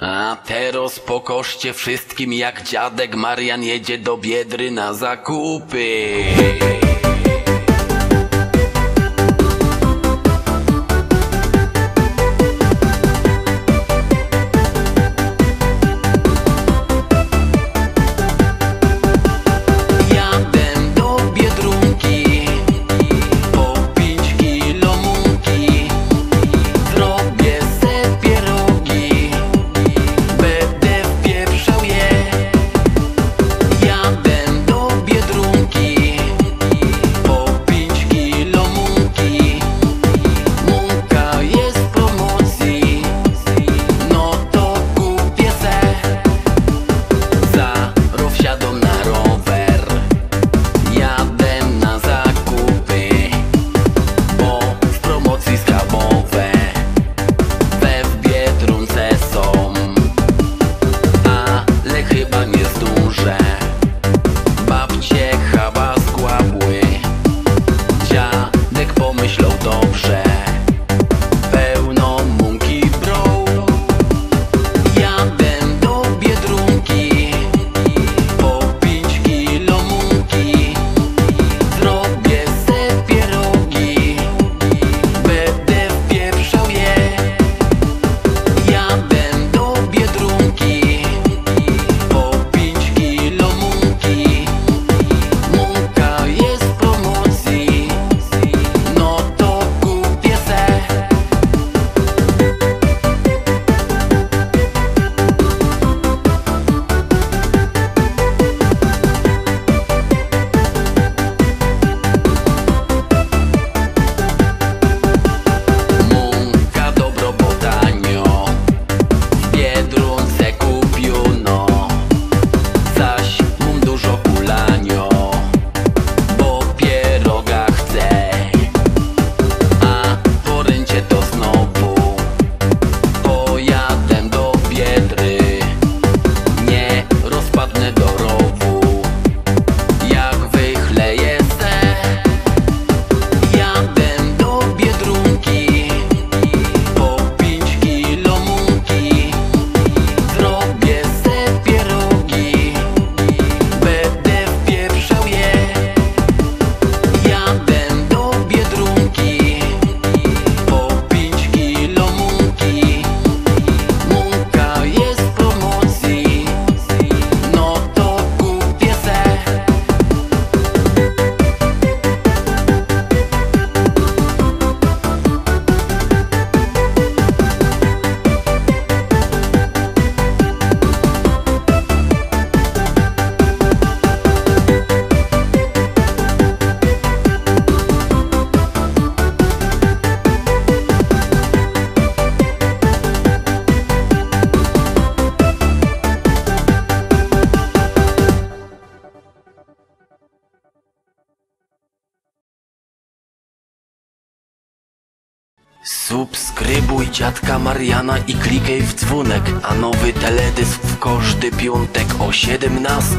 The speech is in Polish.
A teraz po koszcie wszystkim jak dziadek Marian jedzie do Biedry na zakupy. Subskrybuj dziadka Mariana i klikaj w dzwonek, a nowy teledysk w każdy piątek o 17.